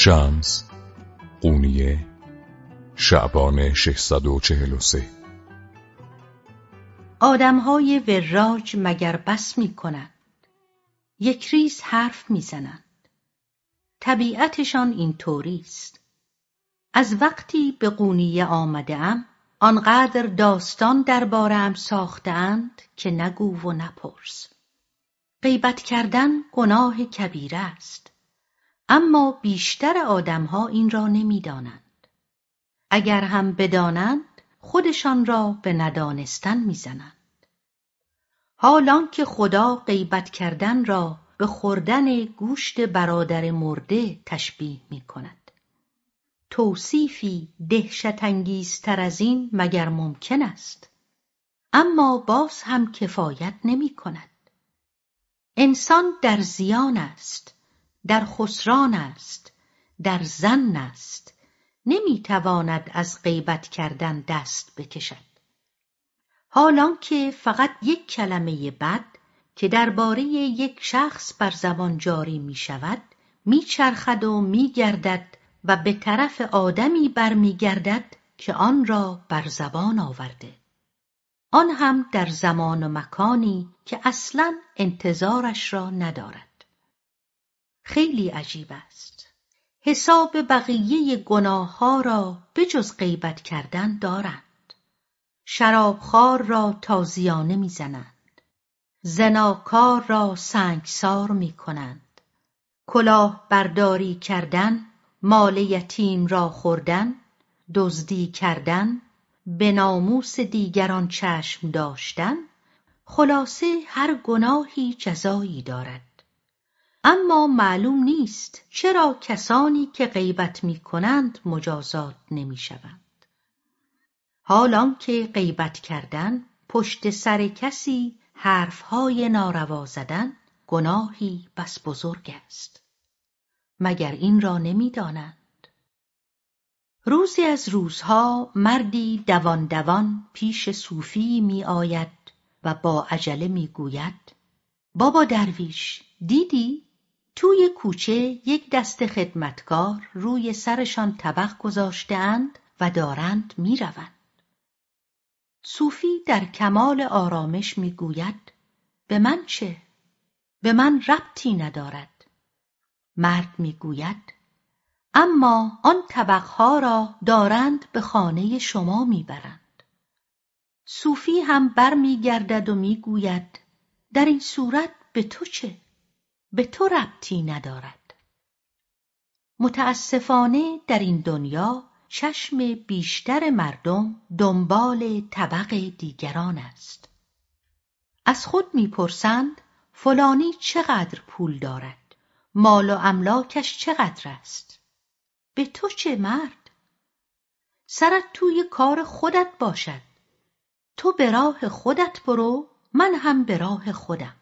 شمس قونیه شعبان 643 آدمهای وراج مگر بس می کنند یک ریز حرف می‌زنند. طبیعتشان این است. از وقتی به قونیه آمده ام آنقدر داستان دربارهام ساختهاند که نگو و نپرس. غیبت کردن گناه کبیره است. اما بیشتر آدمها این را نمی‌دانند اگر هم بدانند خودشان را به ندانستن می‌زنند حالان که خدا غیبت کردن را به خوردن گوشت برادر مرده تشبیه می کند. توصیفی دهشت انگیزتر از این مگر ممکن است اما باز هم کفایت نمی کند. انسان در زیان است در خسران است در زن است. نمی‌تواند از غیبت کردن دست بکشد. حالان که فقط یک کلمه بد که درباره یک شخص بر زبان جاری می شود می چرخد و می گردد و به طرف آدمی برمیگردد که آن را بر زبان آورده. آن هم در زمان و مکانی که اصلا انتظارش را ندارد. خیلی عجیب است. حساب بقیه گناه ها را به جز غیبت کردن دارند. شرابخوار را تازیانه می‌زنند. زناکار را سنگسار می کنند کلاه برداری کردن مال یتیم را خوردن دزدی کردن به ناموس دیگران چشم داشتن خلاصه هر گناهی جزایی دارد. اما معلوم نیست چرا کسانی که غیبت می کنند مجازات نمی شوند. حالان که غیبت کردن پشت سر کسی حرفهای ناروا زدن گناهی بس بزرگ است. مگر این را نمی‌دانند؟ روزی از روزها مردی دوان دوان پیش صوفی می آید و با عجله می گوید بابا درویش دیدی توی کوچه یک دست خدمتکار روی سرشان طبق گذاشتهاند و دارند می‌روند. صوفی در کمال آرامش می‌گوید به من چه؟ به من ربطی ندارد. مرد می‌گوید اما آن طبقها را دارند به خانه شما می‌برند. صوفی هم برمیگردد و می‌گوید در این صورت به تو چه؟ به تو ربطی ندارد. متاسفانه در این دنیا چشم بیشتر مردم دنبال طبق دیگران است. از خود می‌پرسند فلانی چقدر پول دارد؟ مال و املاکش چقدر است؟ به تو چه مرد؟ سرت توی کار خودت باشد. تو به راه خودت برو من هم به راه خودم.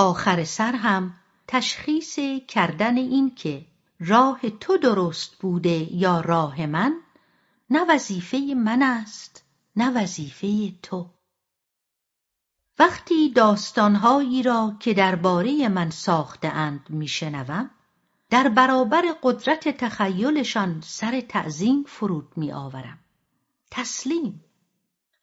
آخر سر هم تشخیص کردن این که راه تو درست بوده یا راه من نه وظیفه من است نه وظیفه تو. وقتی داستانهایی را که درباره من ساخته اند میشنوم در برابر قدرت تخیلشان سر تعظیم فرود میآورم. تسلیم.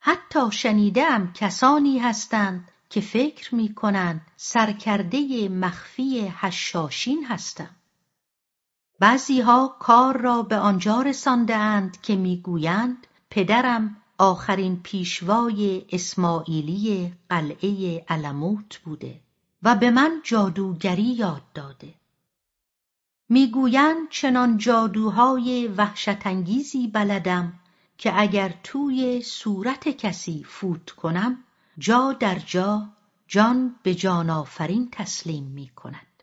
حتی شنیدم کسانی هستند که فکر می کنند سرکرده مخفی هشاشین هستم. بعضیها کار را به آنجا رسانده اند که می‌گویند پدرم آخرین پیشوای اسماعیلی قلعه علموت بوده و به من جادوگری یاد داده. می‌گویند چنان جادوهای وحشتانگیزی بلدم که اگر توی صورت کسی فوت کنم جا در جا جان به جان آفرین تسلیم می کند.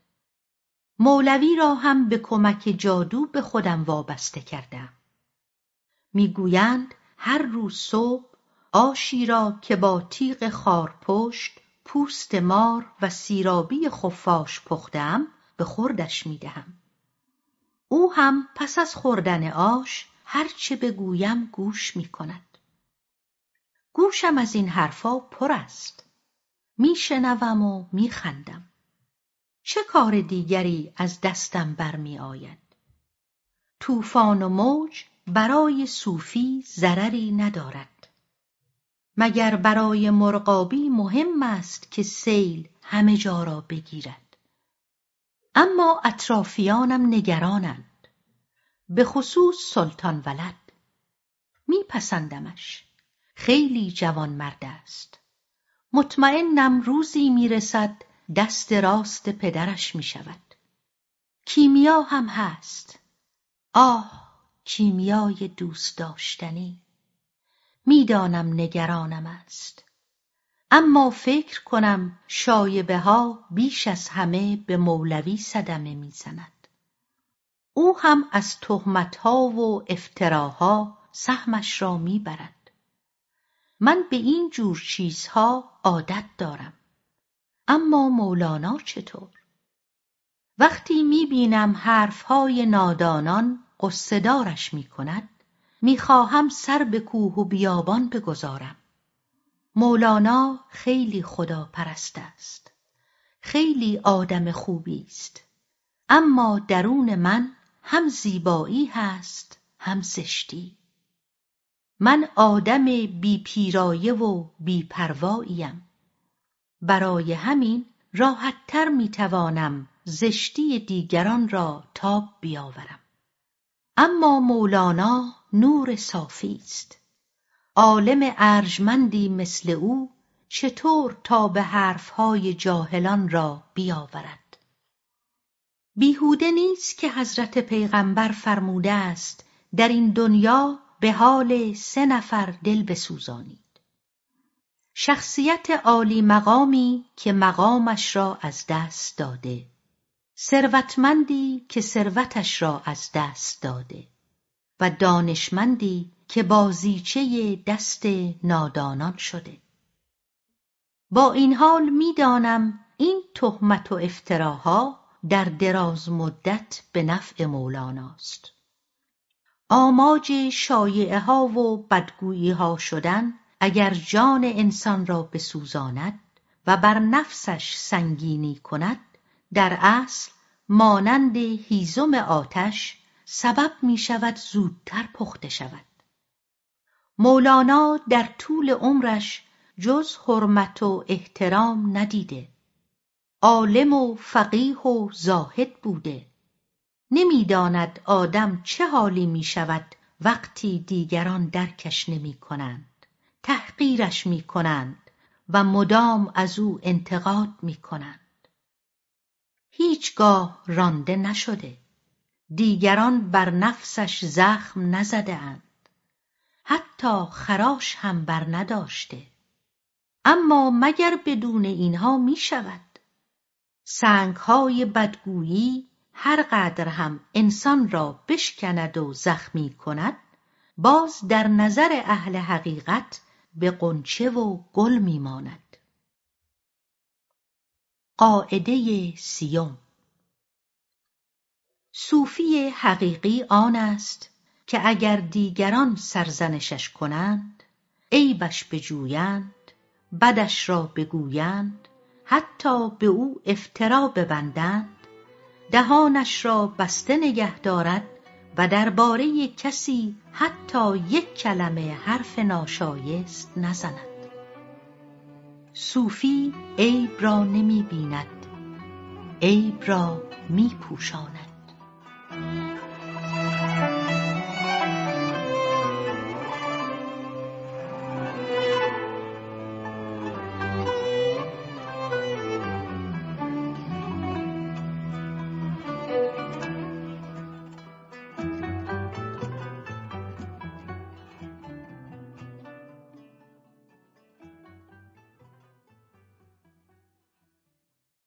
مولوی را هم به کمک جادو به خودم وابسته کردم. می‌گویند هر روز صبح آشی را که با تیغ خارپشت پوست مار و سیرابی خفاش پختم به خوردش می‌دهم. او هم پس از خوردن آش هرچه بگویم گوش می کند. گوشم از این حرفا پر است. میشنوم و میخندم. چه کار دیگری از دستم برمیآید؟ طوفان و موج برای صوفی ضرری ندارد. مگر برای مرغابی مهم است که سیل همه جا را بگیرد. اما اطرافیانم نگرانند. به خصوص سلطان ولد. میپسندمش. خیلی جوان مرد است. مطمئنم روزی می‌رسد دست راست پدرش می‌شود. کیمیا هم هست. آه کیمیای دوست داشتنی. می‌دانم نگرانم است. اما فکر کنم شایبه ها بیش از همه به مولوی صدمه می‌زند. او هم از تهمتها و افتراها سهمش را می‌برد. من به این جور چیزها عادت دارم. اما مولانا چطور؟ وقتی می‌بینم حرفهای نادانان غصهدارش می‌کند می‌خواهم سر به کوه و بیابان بگذارم. مولانا خیلی خداپرست است. خیلی آدم خوبی است. اما درون من هم زیبایی هست هم زشتی. من آدم بی پیرایه و بی پرواییم برای همین راحتتر می‌توانم زشتی دیگران را تاب بیاورم. اما مولانا نور صافی است. عالم ارجمندی مثل او چطور تاب حرفهای جاهلان را بیاورد؟ بیهوده نیست که حضرت پیغمبر فرموده است در این دنیا به حال سه نفر دل بسوزانید. شخصیت عالی مقامی که مقامش را از دست داده. ثروتمندی که ثروتش را از دست داده. و دانشمندی که بازیچه دست نادانان شده. با این حال می‌دانم این تهمت و افتراها در دراز مدت به نفع مولاناست آماج شایعه ها و بدگویی ها شدن اگر جان انسان را بسوزاند و بر نفسش سنگینی کند در اصل مانند هیزم آتش سبب می شود زودتر پخته شود. مولانا در طول عمرش جز حرمت و احترام ندیده. عالم و فقیه و زاهد بوده. نمی‌داند آدم چه حالی می شود وقتی دیگران درکش نمی کنند تحقیرش می کنند و مدام از او انتقاد می کنند هیچگاه رانده نشده. دیگران بر نفسش زخم نزده اند. حتی خراش هم بر نداشته. اما مگر بدون اینها می شود سنگهای بدگویی هر قدر هم انسان را بشکند و زخمی کند باز در نظر اهل حقیقت به قنچه و گل میماند قاعده سیوم صوفی حقیقی آن است که اگر دیگران سرزنشش کنند عیبش بجویند بدش را بگویند حتی به او افترا ببندند دهانش را بسته نگه دارد و درباره کسی حتی یک کلمه حرف ناشایست نزند. صوفی عیب را نمی بیند عیب را می پوشاند